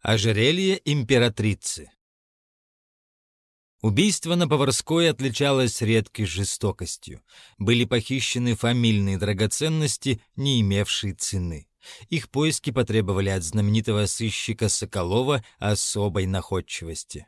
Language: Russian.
Ожерелье императрицы Убийство на Поварской отличалось редкой жестокостью. Были похищены фамильные драгоценности, не имевшие цены. Их поиски потребовали от знаменитого сыщика Соколова особой находчивости.